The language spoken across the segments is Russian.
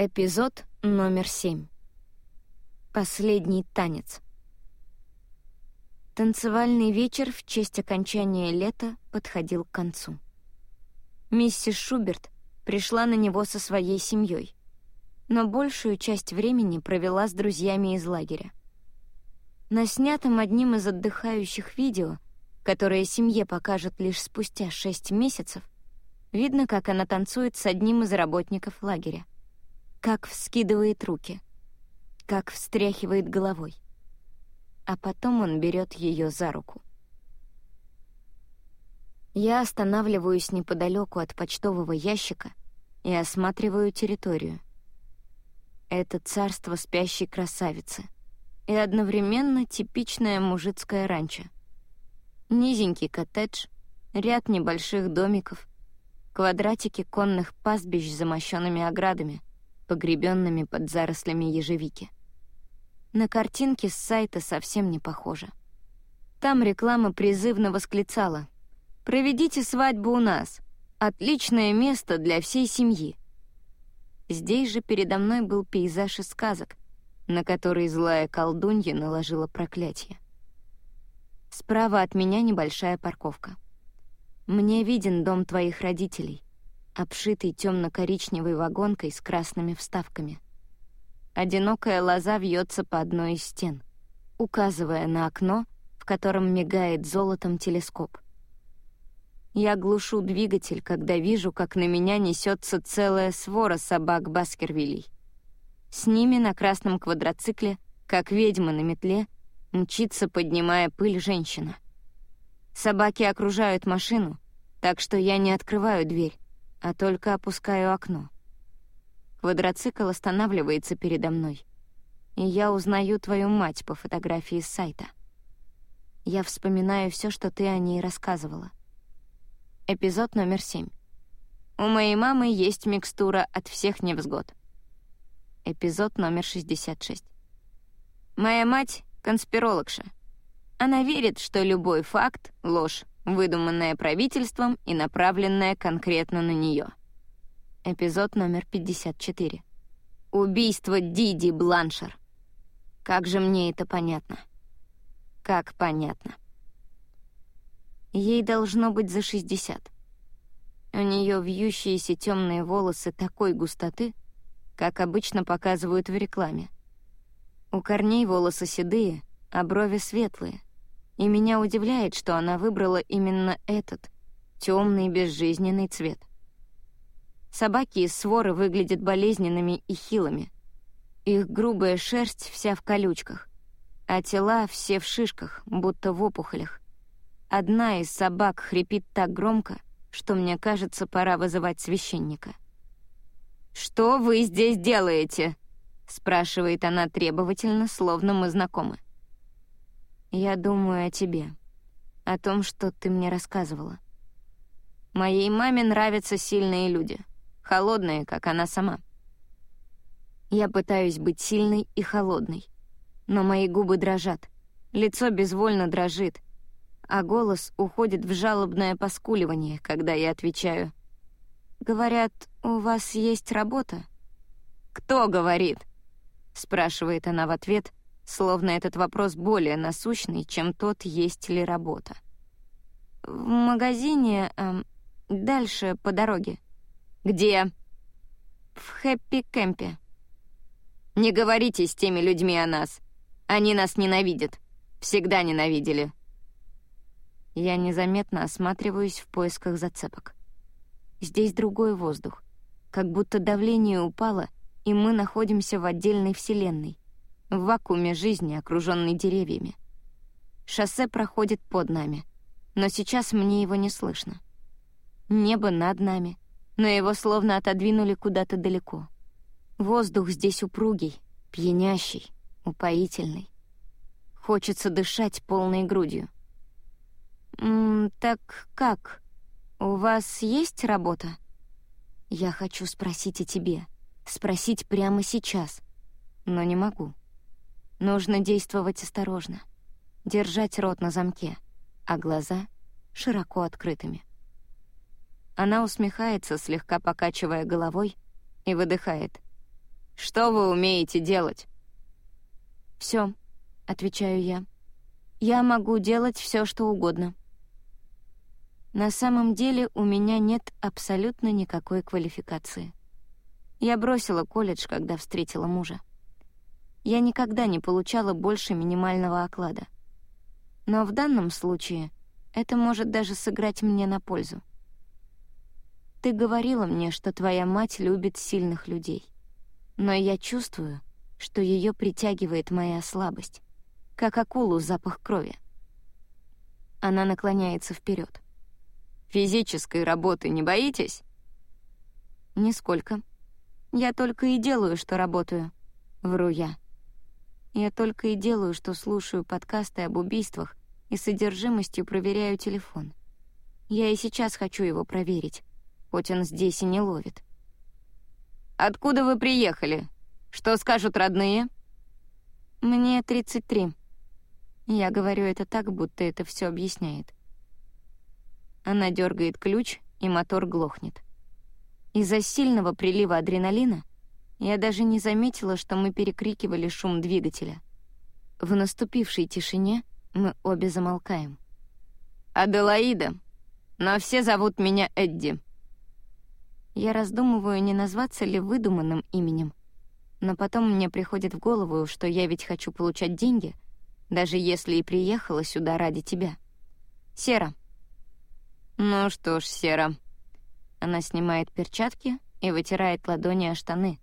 Эпизод номер семь. Последний танец. Танцевальный вечер в честь окончания лета подходил к концу. Миссис Шуберт пришла на него со своей семьей, но большую часть времени провела с друзьями из лагеря. На снятом одним из отдыхающих видео, которое семье покажет лишь спустя шесть месяцев, видно, как она танцует с одним из работников лагеря как вскидывает руки, как встряхивает головой. А потом он берет ее за руку. Я останавливаюсь неподалеку от почтового ящика и осматриваю территорию. Это царство спящей красавицы и одновременно типичное мужицкое ранчо. Низенький коттедж, ряд небольших домиков, квадратики конных пастбищ с замощенными оградами — погребенными под зарослями ежевики. На картинке с сайта совсем не похоже. Там реклама призывно восклицала «Проведите свадьбу у нас! Отличное место для всей семьи!» Здесь же передо мной был пейзаж из сказок, на который злая колдунья наложила проклятие. Справа от меня небольшая парковка. Мне виден дом твоих родителей обшитый темно-коричневой вагонкой с красными вставками. Одинокая лоза вьется по одной из стен, указывая на окно, в котором мигает золотом телескоп. Я глушу двигатель, когда вижу, как на меня несется целая свора собак Баскервилей. С ними на красном квадроцикле, как ведьма на метле, мчится, поднимая пыль женщина. Собаки окружают машину, так что я не открываю дверь, а только опускаю окно. Квадроцикл останавливается передо мной, и я узнаю твою мать по фотографии с сайта. Я вспоминаю все, что ты о ней рассказывала. Эпизод номер семь. У моей мамы есть микстура от всех невзгод. Эпизод номер 66. Моя мать — конспирологша. Она верит, что любой факт — ложь, выдуманная правительством и направленная конкретно на нее. Эпизод номер 54. Убийство Диди Бланшер. Как же мне это понятно? Как понятно. Ей должно быть за 60. У нее вьющиеся темные волосы такой густоты, как обычно показывают в рекламе. У корней волосы седые, а брови светлые — и меня удивляет, что она выбрала именно этот, темный безжизненный цвет. Собаки из своры выглядят болезненными и хилыми. Их грубая шерсть вся в колючках, а тела все в шишках, будто в опухолях. Одна из собак хрипит так громко, что мне кажется, пора вызывать священника. «Что вы здесь делаете?» — спрашивает она требовательно, словно мы знакомы. Я думаю о тебе, о том, что ты мне рассказывала. Моей маме нравятся сильные люди, холодные, как она сама. Я пытаюсь быть сильной и холодной, но мои губы дрожат, лицо безвольно дрожит, а голос уходит в жалобное поскуливание, когда я отвечаю. «Говорят, у вас есть работа?» «Кто говорит?» — спрашивает она в ответ, словно этот вопрос более насущный, чем тот, есть ли работа. «В магазине... Эм, дальше, по дороге». «Где?» «В хэппи-кэмпе». «Не говорите с теми людьми о нас. Они нас ненавидят. Всегда ненавидели». Я незаметно осматриваюсь в поисках зацепок. Здесь другой воздух. Как будто давление упало, и мы находимся в отдельной вселенной — в вакууме жизни, окруженной деревьями. Шоссе проходит под нами, но сейчас мне его не слышно. Небо над нами, но его словно отодвинули куда-то далеко. Воздух здесь упругий, пьянящий, упоительный. Хочется дышать полной грудью. «М -м, «Так как? У вас есть работа?» «Я хочу спросить о тебе, спросить прямо сейчас, но не могу». Нужно действовать осторожно, держать рот на замке, а глаза широко открытыми. Она усмехается, слегка покачивая головой, и выдыхает. Что вы умеете делать?» «Все», — отвечаю я. «Я могу делать все, что угодно». На самом деле у меня нет абсолютно никакой квалификации. Я бросила колледж, когда встретила мужа. Я никогда не получала больше минимального оклада. Но в данном случае это может даже сыграть мне на пользу. Ты говорила мне, что твоя мать любит сильных людей. Но я чувствую, что ее притягивает моя слабость, как акулу запах крови. Она наклоняется вперед. «Физической работы не боитесь?» «Нисколько. Я только и делаю, что работаю», — вру я. Я только и делаю, что слушаю подкасты об убийствах и содержимостью проверяю телефон. Я и сейчас хочу его проверить, хоть он здесь и не ловит. «Откуда вы приехали? Что скажут родные?» «Мне 33». Я говорю это так, будто это все объясняет. Она дергает ключ, и мотор глохнет. Из-за сильного прилива адреналина я даже не заметила, что мы перекрикивали шум двигателя. В наступившей тишине мы обе замолкаем. «Аделаида, но все зовут меня Эдди». Я раздумываю, не назваться ли выдуманным именем, но потом мне приходит в голову, что я ведь хочу получать деньги, даже если и приехала сюда ради тебя. Сера. Ну что ж, Сера. Она снимает перчатки и вытирает ладони о штаны,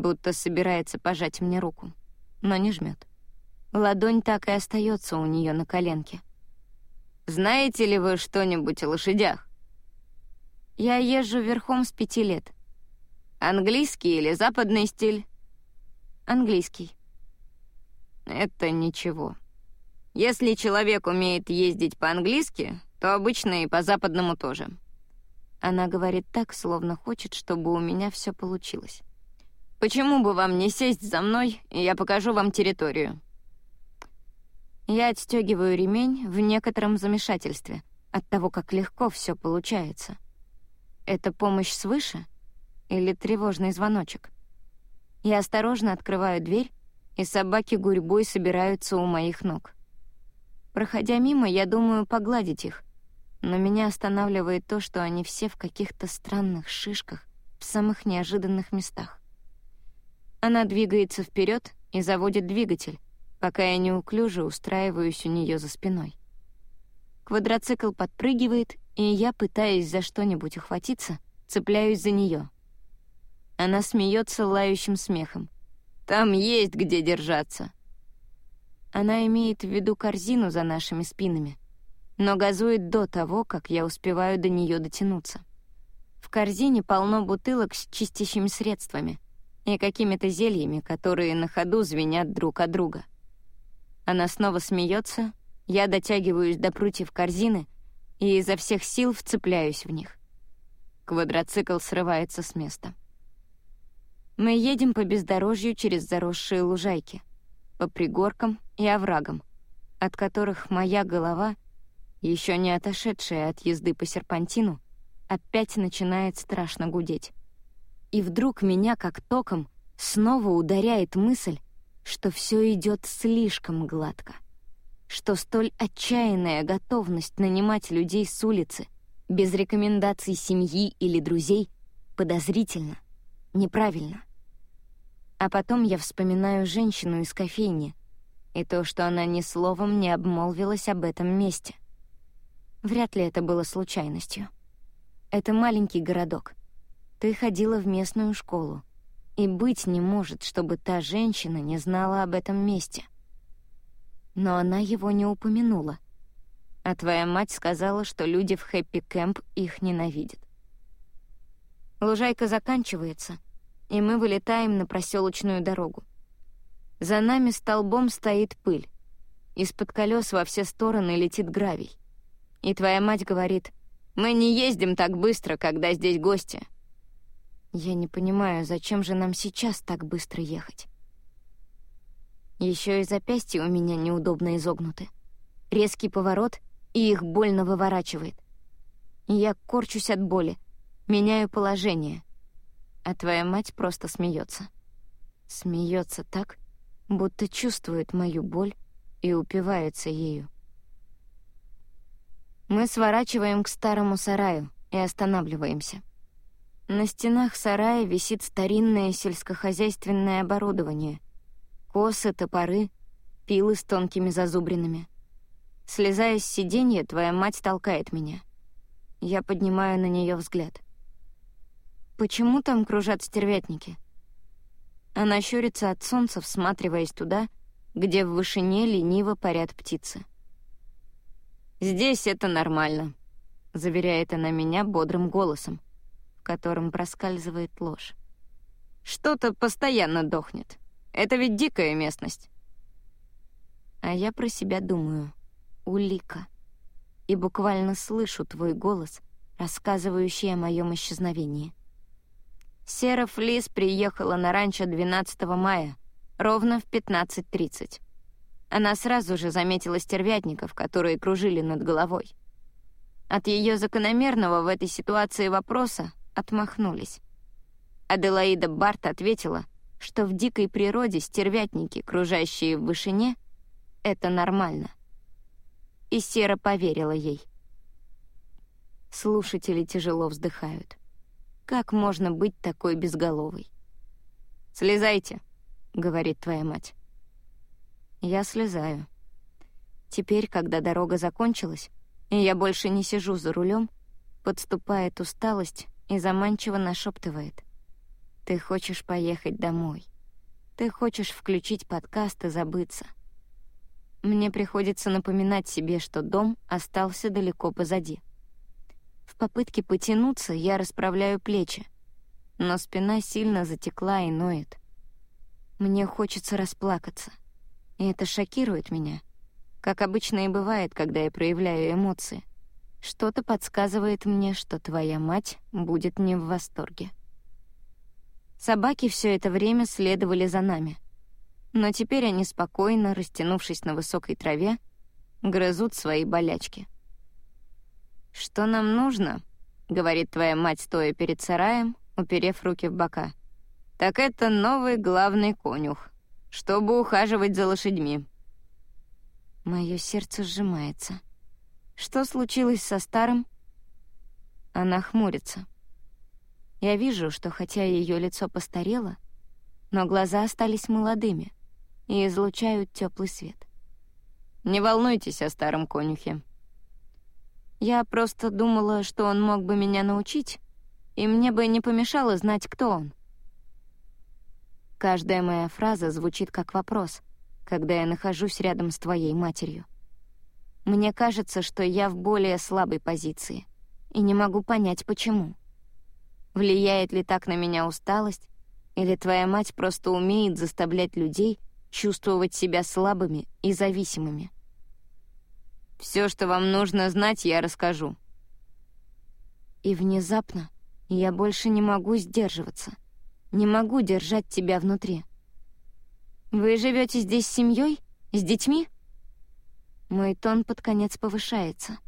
будто собирается пожать мне руку, но не жмет. Ладонь так и остается у нее на коленке. «Знаете ли вы что-нибудь о лошадях?» «Я езжу верхом с пяти лет». «Английский или западный стиль?» «Английский». «Это ничего. Если человек умеет ездить по-английски, то обычно и по-западному тоже». Она говорит так, словно хочет, чтобы у меня все получилось. «Почему бы вам не сесть за мной, и я покажу вам территорию?» Я отстегиваю ремень в некотором замешательстве от того, как легко все получается. Это помощь свыше или тревожный звоночек? Я осторожно открываю дверь, и собаки гурьбой собираются у моих ног. Проходя мимо, я думаю погладить их, но меня останавливает то, что они все в каких-то странных шишках в самых неожиданных местах. Она двигается вперед и заводит двигатель, пока я неуклюже устраиваюсь у нее за спиной. Квадроцикл подпрыгивает, и я, пытаясь за что-нибудь ухватиться, цепляюсь за нее. Она смеется лающим смехом. «Там есть где держаться!» Она имеет в виду корзину за нашими спинами, но газует до того, как я успеваю до нее дотянуться. В корзине полно бутылок с чистящими средствами и какими-то зельями, которые на ходу звенят друг от друга — она снова смеется, я дотягиваюсь до прутьев корзины и изо всех сил вцепляюсь в них. Квадроцикл срывается с места. Мы едем по бездорожью через заросшие лужайки, по пригоркам и оврагам, от которых моя голова, еще не отошедшая от езды по серпантину, опять начинает страшно гудеть. И вдруг меня, как током, снова ударяет мысль, что все идет слишком гладко, что столь отчаянная готовность нанимать людей с улицы без рекомендаций семьи или друзей подозрительно, неправильно. А потом я вспоминаю женщину из кофейни и то, что она ни словом не обмолвилась об этом месте. Вряд ли это было случайностью. Это маленький городок. Ты ходила в местную школу. И быть не может, чтобы та женщина не знала об этом месте. Но она его не упомянула. А твоя мать сказала, что люди в хэппи-кэмп их ненавидят. Лужайка заканчивается, и мы вылетаем на проселочную дорогу. За нами столбом стоит пыль. Из-под колес во все стороны летит гравий. И твоя мать говорит, «Мы не ездим так быстро, когда здесь гости. Я не понимаю, зачем же нам сейчас так быстро ехать? Еще и запястья у меня неудобно изогнуты. Резкий поворот, и их больно выворачивает. Я корчусь от боли, меняю положение. А твоя мать просто смеется. Смеется так, будто чувствует мою боль и упивается ею. Мы сворачиваем к старому сараю и останавливаемся. На стенах сарая висит старинное сельскохозяйственное оборудование. Косы, топоры, пилы с тонкими зазубринами. Слезая с сиденья, твоя мать толкает меня. Я поднимаю на нее взгляд. «Почему там кружат стервятники?» Она щурится от солнца, всматриваясь туда, где в вышине лениво парят птицы. «Здесь это нормально», — заверяет она меня бодрым голосом, котором проскальзывает ложь. «Что-то постоянно дохнет. Это ведь дикая местность». А я про себя думаю. Улика. И буквально слышу твой голос, рассказывающий о моем исчезновении. Сера Флис приехала на ранчо 12 мая, ровно в 15.30. Она сразу же заметила стервятников, которые кружили над головой. От ее закономерного в этой ситуации вопроса отмахнулись. Аделаида Барт ответила, что в дикой природе стервятники, кружащие в вышине, — это нормально. И Сера поверила ей. Слушатели тяжело вздыхают. Как можно быть такой безголовой? «Слезайте», — говорит твоя мать. Я слезаю. Теперь, когда дорога закончилась, и я больше не сижу за рулем, подступает усталость и заманчиво нашептывает. «Ты хочешь поехать домой. Ты хочешь включить подкаст и забыться». Мне приходится напоминать себе, что дом остался далеко позади. В попытке потянуться я расправляю плечи, но спина сильно затекла и ноет. Мне хочется расплакаться, и это шокирует меня, как обычно и бывает, когда я проявляю эмоции. Что-то подсказывает мне, что твоя мать будет не в восторге. Собаки все это время следовали за нами. Но теперь они спокойно, растянувшись на высокой траве, грызут свои болячки. «Что нам нужно?» — говорит твоя мать, стоя перед сараем, уперев руки в бока. «Так это новый главный конюх, чтобы ухаживать за лошадьми». Мое сердце сжимается. Что случилось со старым? Она хмурится. Я вижу, что хотя ее лицо постарело, но глаза остались молодыми и излучают теплый свет. «Не волнуйтесь о старом конюхе», я просто думала, что он мог бы меня научить, и мне бы не помешало знать, кто он. Каждая моя фраза звучит как вопрос, когда я нахожусь рядом с твоей матерью. Мне кажется, что я в более слабой позиции, и не могу понять, почему. Влияет ли так на меня усталость, или твоя мать просто умеет заставлять людей чувствовать себя слабыми и зависимыми? Все, что вам нужно знать, я расскажу». И внезапно я больше не могу сдерживаться, не могу держать тебя внутри. «Вы живете здесь с семьей? С детьми?» Мой тон под конец повышается.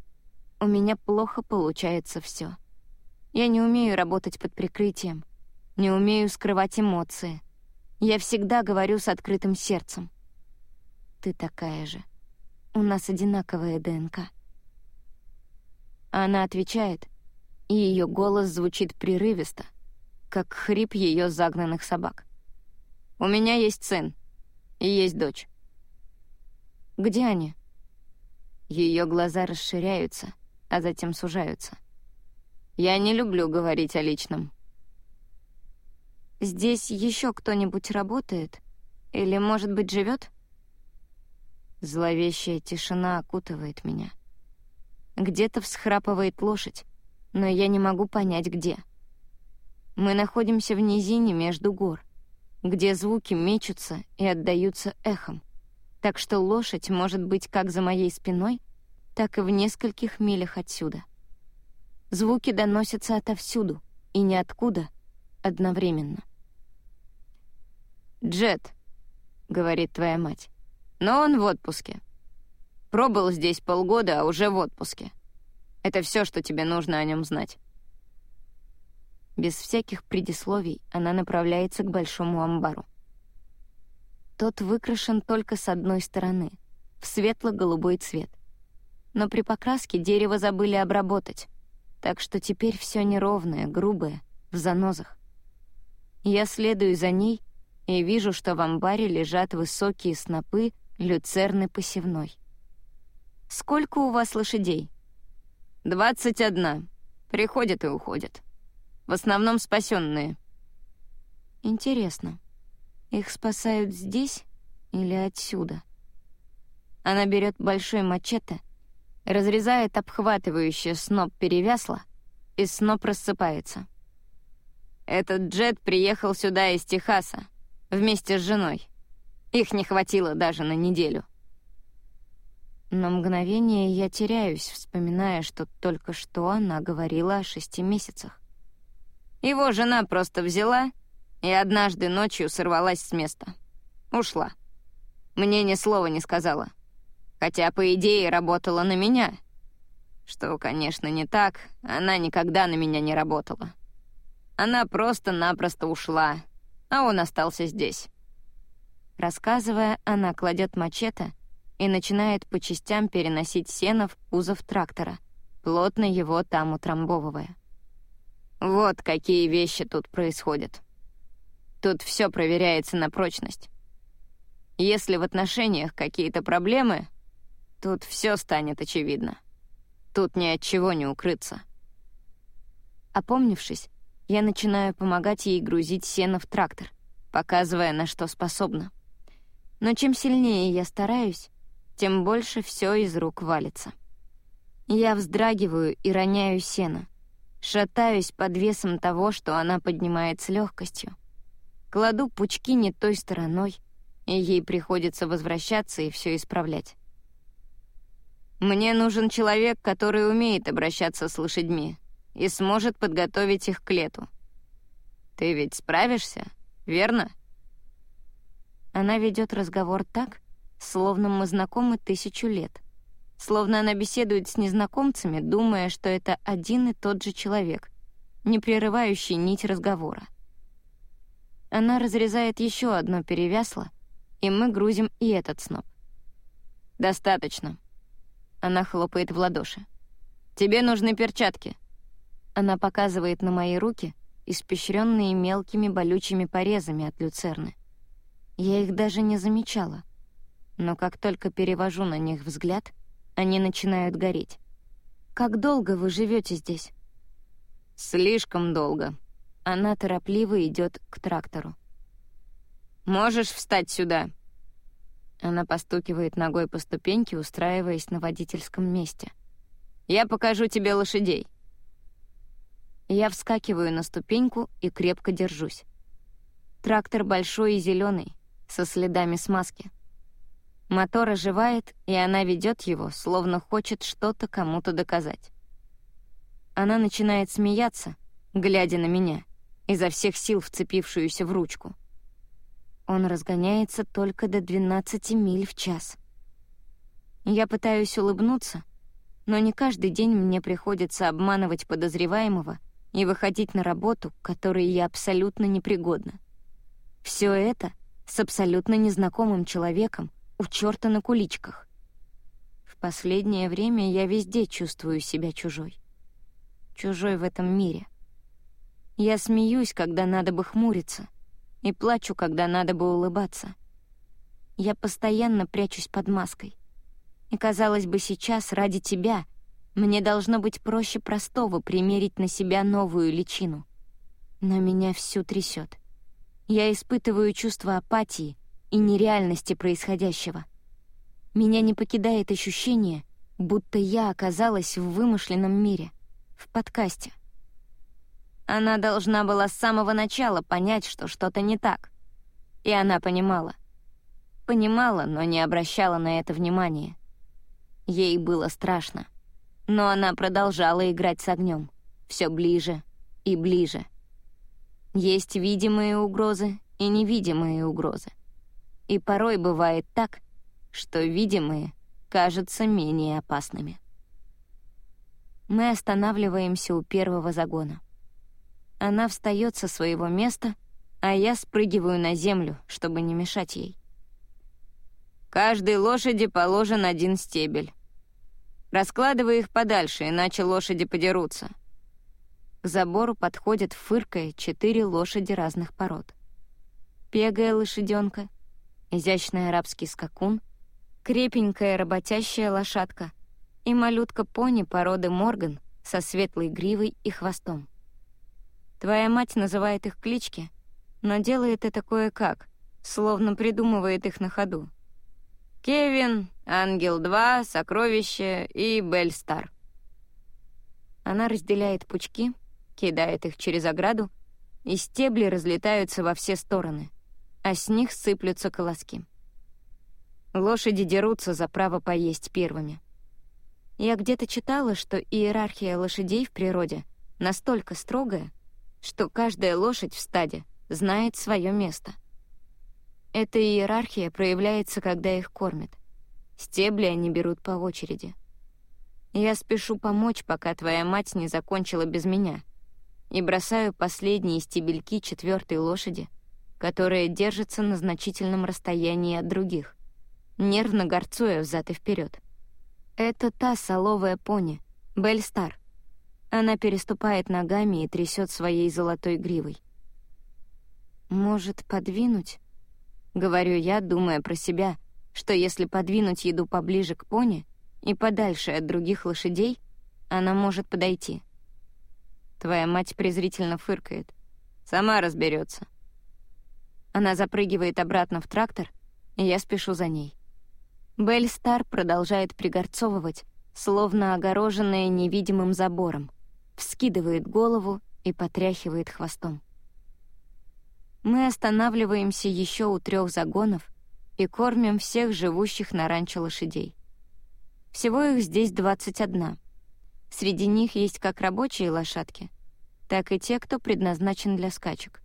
У меня плохо получается все. Я не умею работать под прикрытием, не умею скрывать эмоции. Я всегда говорю с открытым сердцем. Ты такая же. У нас одинаковая ДНК. Она отвечает, и ее голос звучит прерывисто, как хрип ее загнанных собак. «У меня есть сын и есть дочь». «Где они?» Ее глаза расширяются, а затем сужаются. «Я не люблю говорить о личном». «Здесь еще кто-нибудь работает? Или, может быть, живет? Зловещая тишина окутывает меня. Где-то всхрапывает лошадь, но я не могу понять, где. Мы находимся в низине между гор, где звуки мечутся и отдаются эхом, так что лошадь может быть как за моей спиной, так и в нескольких милях отсюда. Звуки доносятся отовсюду и ниоткуда одновременно. «Джет», — говорит твоя мать, но он в отпуске. Пробыл здесь полгода, а уже в отпуске. Это все, что тебе нужно о нем знать. Без всяких предисловий она направляется к большому амбару. Тот выкрашен только с одной стороны, в светло-голубой цвет. Но при покраске дерево забыли обработать, так что теперь все неровное, грубое, в занозах. Я следую за ней и вижу, что в амбаре лежат высокие снопы люцерны посевной. «Сколько у вас лошадей?» «Двадцать одна. Приходят и уходят. В основном спасенные. «Интересно, их спасают здесь или отсюда?» Она берет большой мачете, разрезает обхватывающий сноп перевясла, и сноп рассыпается. Этот джет приехал сюда из Техаса вместе с женой. Их не хватило даже на неделю. На мгновение я теряюсь, вспоминая, что только что она говорила о шести месяцах. Его жена просто взяла и однажды ночью сорвалась с места. Ушла. Мне ни слова не сказала. Хотя, по идее, работала на меня. Что, конечно, не так, она никогда на меня не работала. Она просто-напросто ушла, а он остался здесь. Рассказывая, она кладет мачете и начинает по частям переносить сено в кузов трактора, плотно его там утрамбовывая. Вот какие вещи тут происходят. Тут все проверяется на прочность. Если в отношениях какие-то проблемы, тут все станет очевидно. Тут ни от чего не укрыться. Опомнившись, я начинаю помогать ей грузить сено в трактор, показывая, на что способна. Но чем сильнее я стараюсь, тем больше все из рук валится. Я вздрагиваю и роняю сено, шатаюсь под весом того, что она поднимает с легкостью. Кладу пучки не той стороной, и ей приходится возвращаться и все исправлять. «Мне нужен человек, который умеет обращаться с лошадьми и сможет подготовить их к лету. Ты ведь справишься, верно?» Она ведет разговор так, словно мы знакомы тысячу лет. Словно она беседует с незнакомцами, думая, что это один и тот же человек, не прерывающий нить разговора. Она разрезает еще одно перевясло, и мы грузим и этот сноп. «Достаточно». Она хлопает в ладоши. «Тебе нужны перчатки». Она показывает на мои руки, испещренные мелкими болючими порезами от люцерны. Я их даже не замечала. Но как только перевожу на них взгляд, они начинают гореть. «Как долго вы живете здесь?» «Слишком долго», она торопливо идет к трактору. «Можешь встать сюда?» Она постукивает ногой по ступеньке, устраиваясь на водительском месте. «Я покажу тебе лошадей». Я вскакиваю на ступеньку и крепко держусь. Трактор большой и зеленый, со следами смазки. Мотор оживает, и она ведет его, словно хочет что-то кому-то доказать. Она начинает смеяться, глядя на меня — изо всех сил вцепившуюся в ручку. Он разгоняется только до 12 миль в час. Я пытаюсь улыбнуться, но не каждый день мне приходится обманывать подозреваемого и выходить на работу, к которой я абсолютно непригодна. Все это с абсолютно незнакомым человеком у черта на куличках. В последнее время я везде чувствую себя чужой. Чужой в этом мире. Я смеюсь, когда надо бы хмуриться, и плачу, когда надо бы улыбаться. Я постоянно прячусь под маской. И, казалось бы, сейчас, ради тебя, мне должно быть проще простого примерить на себя новую личину. Но меня всю трясет. Я испытываю чувство апатии и нереальности происходящего. Меня не покидает ощущение, будто я оказалась в вымышленном мире, в подкасте. Она должна была с самого начала понять, что что-то не так. И она понимала. Понимала, но не обращала на это внимания. Ей было страшно. Но она продолжала играть с огнем, все ближе и ближе. Есть видимые угрозы и невидимые угрозы. И порой бывает так, что видимые кажутся менее опасными. Мы останавливаемся у первого загона — она встает со своего места, а я спрыгиваю на землю, чтобы не мешать ей. Каждой лошади положен один стебель. Раскладывай их подальше, иначе лошади подерутся. К забору подходят, фыркая, четыре лошади разных пород. Пегая лошаденка, изящный арабский скакун, крепенькая работящая лошадка и малютка-пони породы Морган со светлой гривой и хвостом. Твоя мать называет их клички, но делает это кое-как, словно придумывает их на ходу. Кевин, Ангел-2, Сокровище и Бельстар. Она разделяет пучки, кидает их через ограду, и стебли разлетаются во все стороны, а с них сыплются колоски. Лошади дерутся за право поесть первыми. Я где-то читала, что иерархия лошадей в природе настолько строгая, что каждая лошадь в стаде знает свое место. Эта иерархия проявляется, когда их кормят. Стебли они берут по очереди. Я спешу помочь, пока твоя мать не закончила без меня — и бросаю последние стебельки четвертой лошади, которая держится на значительном расстоянии от других, нервно горцуя взад и вперед. Это та соловая пони, Бельстар. Она переступает ногами и трясет своей золотой гривой. «Может, подвинуть?» — говорю я, думая про себя, что если подвинуть еду поближе к пони и подальше от других лошадей, она может подойти — Твоя мать презрительно фыркает. Сама разберется. Она запрыгивает обратно в трактор, и я спешу за ней. Белль Стар продолжает пригорцовывать, словно огороженная невидимым забором, вскидывает голову и потряхивает хвостом. Мы останавливаемся еще у трех загонов и кормим всех живущих на ранчо лошадей. Всего их здесь 21. Среди них есть как рабочие лошадки, так и те, кто предназначен для скачек.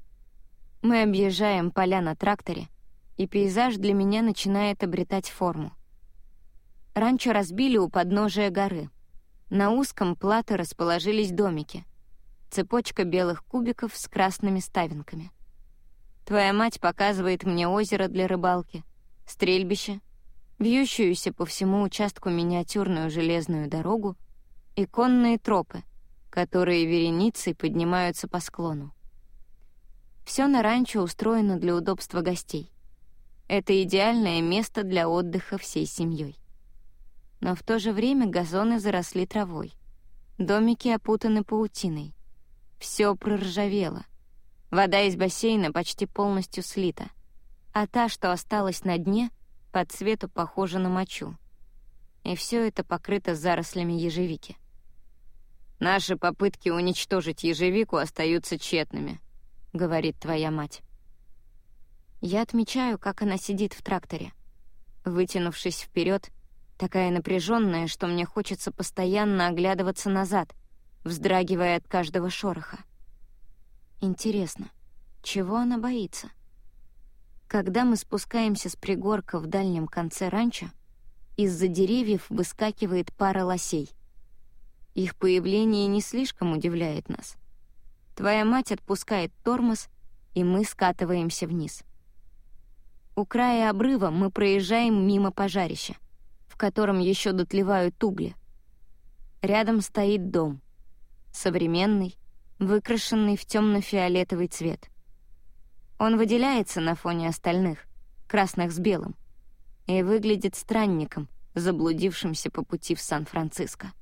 Мы объезжаем поля на тракторе, и пейзаж для меня начинает обретать форму. Ранчо разбили у подножия горы. На узком плато расположились домики. Цепочка белых кубиков с красными ставинками. Твоя мать показывает мне озеро для рыбалки, стрельбище, вьющуюся по всему участку миниатюрную железную дорогу и конные тропы, которые вереницей поднимаются по склону. Все на ранчо устроено для удобства гостей. Это идеальное место для отдыха всей семьей. Но в то же время газоны заросли травой. Домики опутаны паутиной. Все проржавело. Вода из бассейна почти полностью слита. А та, что осталась на дне, по цвету похожа на мочу. И все это покрыто зарослями ежевики. Наши попытки уничтожить ежевику остаются тщетными», — говорит твоя мать. Я отмечаю, как она сидит в тракторе. Вытянувшись вперед, такая напряженная, что мне хочется постоянно оглядываться назад, вздрагивая от каждого шороха. Интересно, чего она боится? Когда мы спускаемся с пригорка в дальнем конце ранчо, из-за деревьев выскакивает пара лосей. Их появление не слишком удивляет нас. Твоя мать отпускает тормоз, и мы скатываемся вниз. У края обрыва мы проезжаем мимо пожарища, в котором еще дотлевают угли. Рядом стоит дом. Современный, выкрашенный в темно-фиолетовый цвет. Он выделяется на фоне остальных, красных с белым, и выглядит странником, заблудившимся по пути в Сан-Франциско.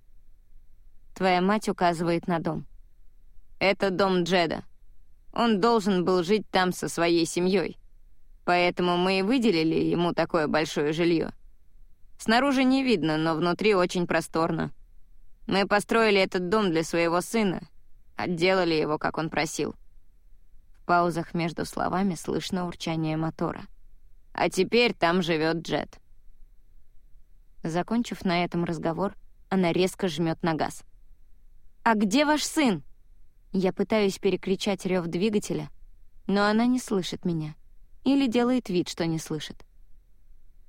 Твоя мать указывает на дом. Это дом Джеда. Он должен был жить там со своей семьей. Поэтому мы и выделили ему такое большое жилье. Снаружи не видно, но внутри очень просторно. Мы построили этот дом для своего сына, отделали его, как он просил. В паузах между словами слышно урчание мотора. А теперь там живет Джет. Закончив на этом разговор, она резко жмет на газ — «А где ваш сын?» Я пытаюсь перекричать рев двигателя, но она не слышит меня. Или делает вид, что не слышит.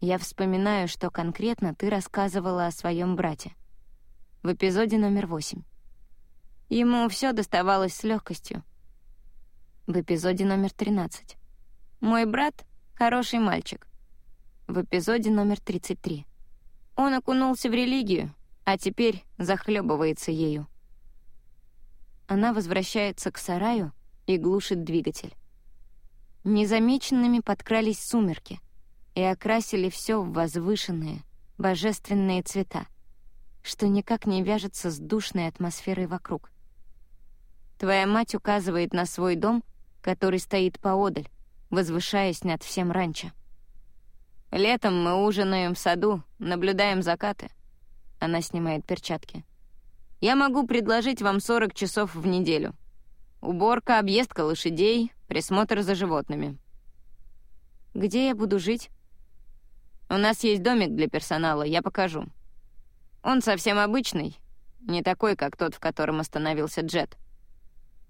Я вспоминаю, что конкретно ты рассказывала о своем брате. В эпизоде номер восемь. Ему все доставалось с легкостью. В эпизоде номер 13. Мой брат — хороший мальчик. в эпизоде номер 33. Он окунулся в религию, а теперь захлебывается ею. Она возвращается к сараю и глушит двигатель. Незамеченными подкрались сумерки и окрасили все в возвышенные, божественные цвета, что никак не вяжется с душной атмосферой вокруг. Твоя мать указывает на свой дом, который стоит поодаль, возвышаясь над всем ранчо. Летом мы ужинаем в саду, наблюдаем закаты. Она снимает перчатки. Я могу предложить вам 40 часов в неделю. Уборка, объездка лошадей, присмотр за животными. Где я буду жить? У нас есть домик для персонала, я покажу. Он совсем обычный, не такой, как тот, в котором остановился Джет.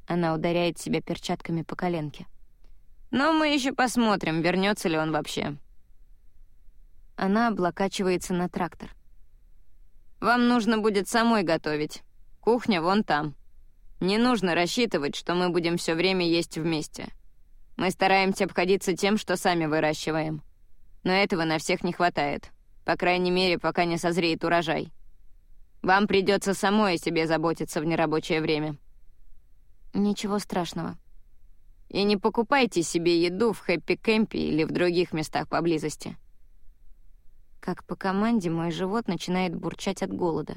Она ударяет себя перчатками по коленке. Но мы еще посмотрим, вернется ли он вообще. Она облокачивается на трактор. «Вам нужно будет самой готовить. Кухня вон там. Не нужно рассчитывать, что мы будем все время есть вместе. Мы стараемся обходиться тем, что сами выращиваем. Но этого на всех не хватает. По крайней мере, пока не созреет урожай. Вам придется самой о себе заботиться в нерабочее время». «Ничего страшного», и не покупайте себе еду в хэппи-кэмпе или в других местах поблизости. Как по команде мой живот начинает бурчать от голода.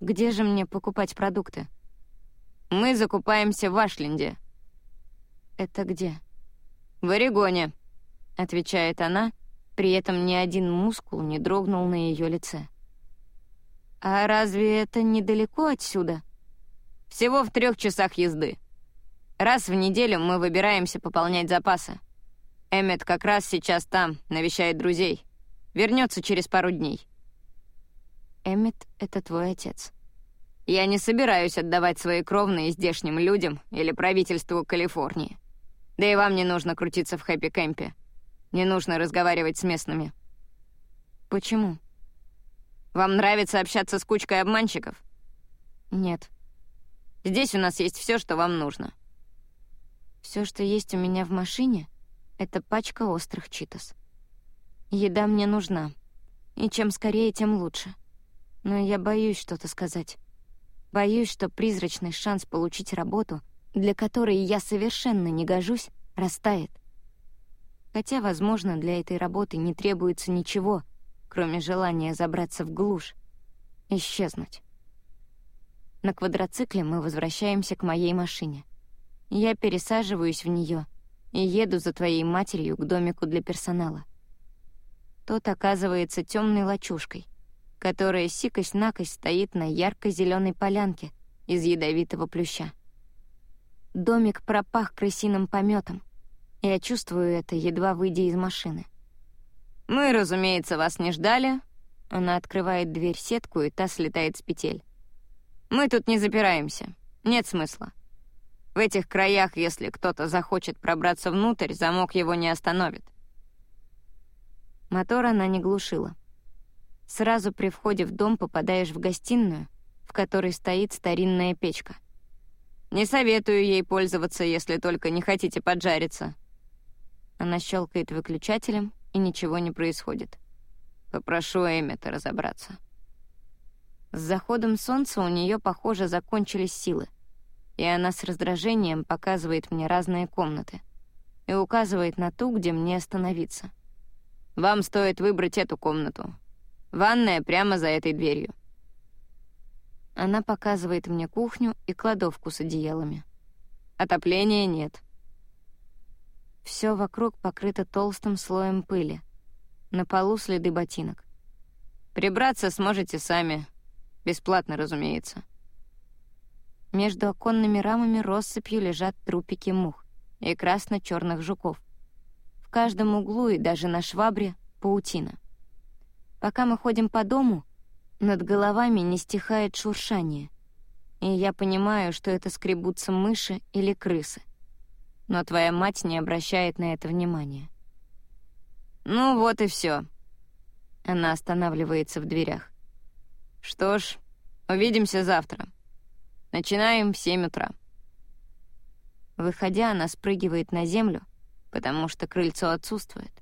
Где же мне покупать продукты? Мы закупаемся в Ашленде. Это где? В Орегоне, отвечает она, при этом ни один мускул не дрогнул на ее лице. А разве это недалеко отсюда? Всего в трех часах езды. Раз в неделю мы выбираемся пополнять запасы. Эммет как раз сейчас там, навещает друзей. Вернется через пару дней. Эммет — это твой отец. Я не собираюсь отдавать свои кровные здешним людям или правительству Калифорнии. Да и вам не нужно крутиться в хэппи-кэмпе. Не нужно разговаривать с местными. Почему? Вам нравится общаться с кучкой обманщиков? Нет. Здесь у нас есть все, что вам нужно. Все, что есть у меня в машине, — это пачка острых читос. Еда мне нужна, и чем скорее, тем лучше. Но я боюсь что-то сказать. Боюсь, что призрачный шанс получить работу, для которой я совершенно не гожусь, растает. Хотя, возможно, для этой работы не требуется ничего, кроме желания забраться в глушь, исчезнуть. На квадроцикле мы возвращаемся к моей машине. Я пересаживаюсь в нее и еду за твоей матерью к домику для персонала. Тот оказывается темной лачушкой, которая сикость-накость стоит на ярко-зеленой полянке из ядовитого плюща. Домик пропах крысиным пометом. Я чувствую это, едва выйдя из машины. «Мы, разумеется, вас не ждали». Она открывает дверь сетку, и та слетает с петель. «Мы тут не запираемся. Нет смысла. В этих краях, если кто-то захочет пробраться внутрь, замок его не остановит. Мотор она не глушила. Сразу при входе в дом попадаешь в гостиную, в которой стоит старинная печка. Не советую ей пользоваться, если только не хотите поджариться. Она щелкает выключателем, и ничего не происходит. Попрошу Эммета разобраться. С заходом солнца у нее, похоже, закончились силы, и она с раздражением показывает мне разные комнаты и указывает на ту, где мне остановиться — вам стоит выбрать эту комнату. Ванная прямо за этой дверью». Она показывает мне кухню и кладовку с одеялами. Отопления нет. Все вокруг покрыто толстым слоем пыли. На полу следы ботинок. Прибраться сможете сами. Бесплатно, разумеется. Между оконными рамами россыпью лежат трупики мух и красно-черных жуков каждом углу и даже на швабре — паутина. Пока мы ходим по дому, над головами не стихает шуршание, и я понимаю, что это скребутся мыши или крысы. Но твоя мать не обращает на это внимания. «Ну вот и все. Она останавливается в дверях. «Что ж, увидимся завтра. Начинаем в семь утра». Выходя, она спрыгивает на землю — потому что крыльцо отсутствует.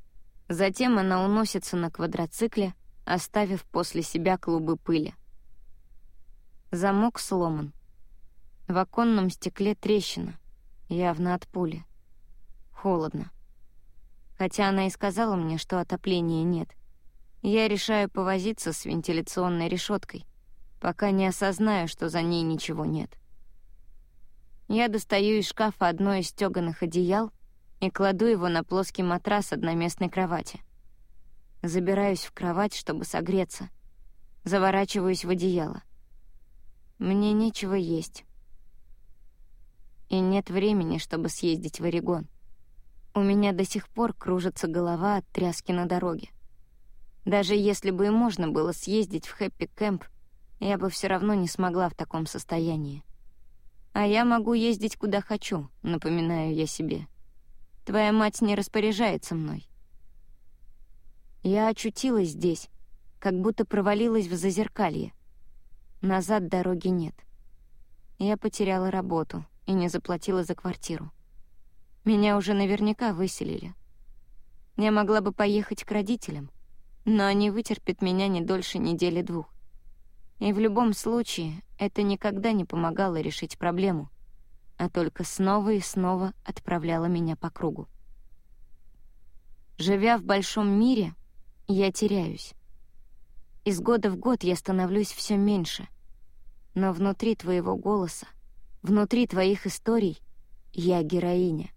Затем она уносится на квадроцикле, оставив после себя клубы пыли. Замок сломан. В оконном стекле трещина, явно от пули. Холодно. Хотя она и сказала мне, что отопления нет. Я решаю повозиться с вентиляционной решеткой, пока не осознаю, что за ней ничего нет. Я достаю из шкафа одно из стёганых одеял и кладу его на плоский матрас одноместной кровати. Забираюсь в кровать, чтобы согреться. Заворачиваюсь в одеяло. Мне нечего есть. И нет времени, чтобы съездить в Орегон. У меня до сих пор кружится голова от тряски на дороге. Даже если бы и можно было съездить в хэппи-кэмп, я бы все равно не смогла в таком состоянии. А я могу ездить куда хочу, напоминаю я себе. Твоя мать не распоряжается мной. Я очутилась здесь, как будто провалилась в зазеркалье. Назад дороги нет. Я потеряла работу и не заплатила за квартиру. Меня уже наверняка выселили. Я могла бы поехать к родителям, но они вытерпят меня не дольше недели-двух. И в любом случае это никогда не помогало решить проблему, а только снова и снова отправляло меня по кругу. Живя в большом мире, я теряюсь. Из года в год я становлюсь все меньше. Но внутри твоего голоса, внутри твоих историй я героиня.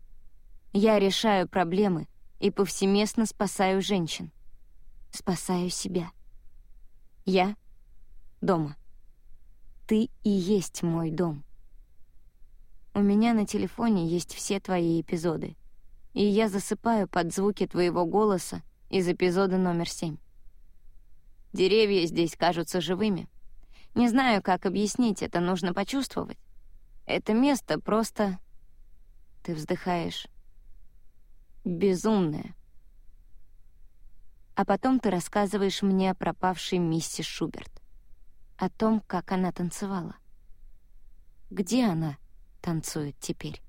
Я решаю проблемы и повсеместно спасаю женщин. Спасаю себя. Я дома. Ты и есть мой дом. У меня на телефоне есть все твои эпизоды, и я засыпаю под звуки твоего голоса из эпизода номер семь. Деревья здесь кажутся живыми. Не знаю, как объяснить, это нужно почувствовать. Это место просто... Ты вздыхаешь. Безумное. А потом ты рассказываешь мне о пропавшей миссис Шуберт. О том, как она танцевала. Где она танцует теперь?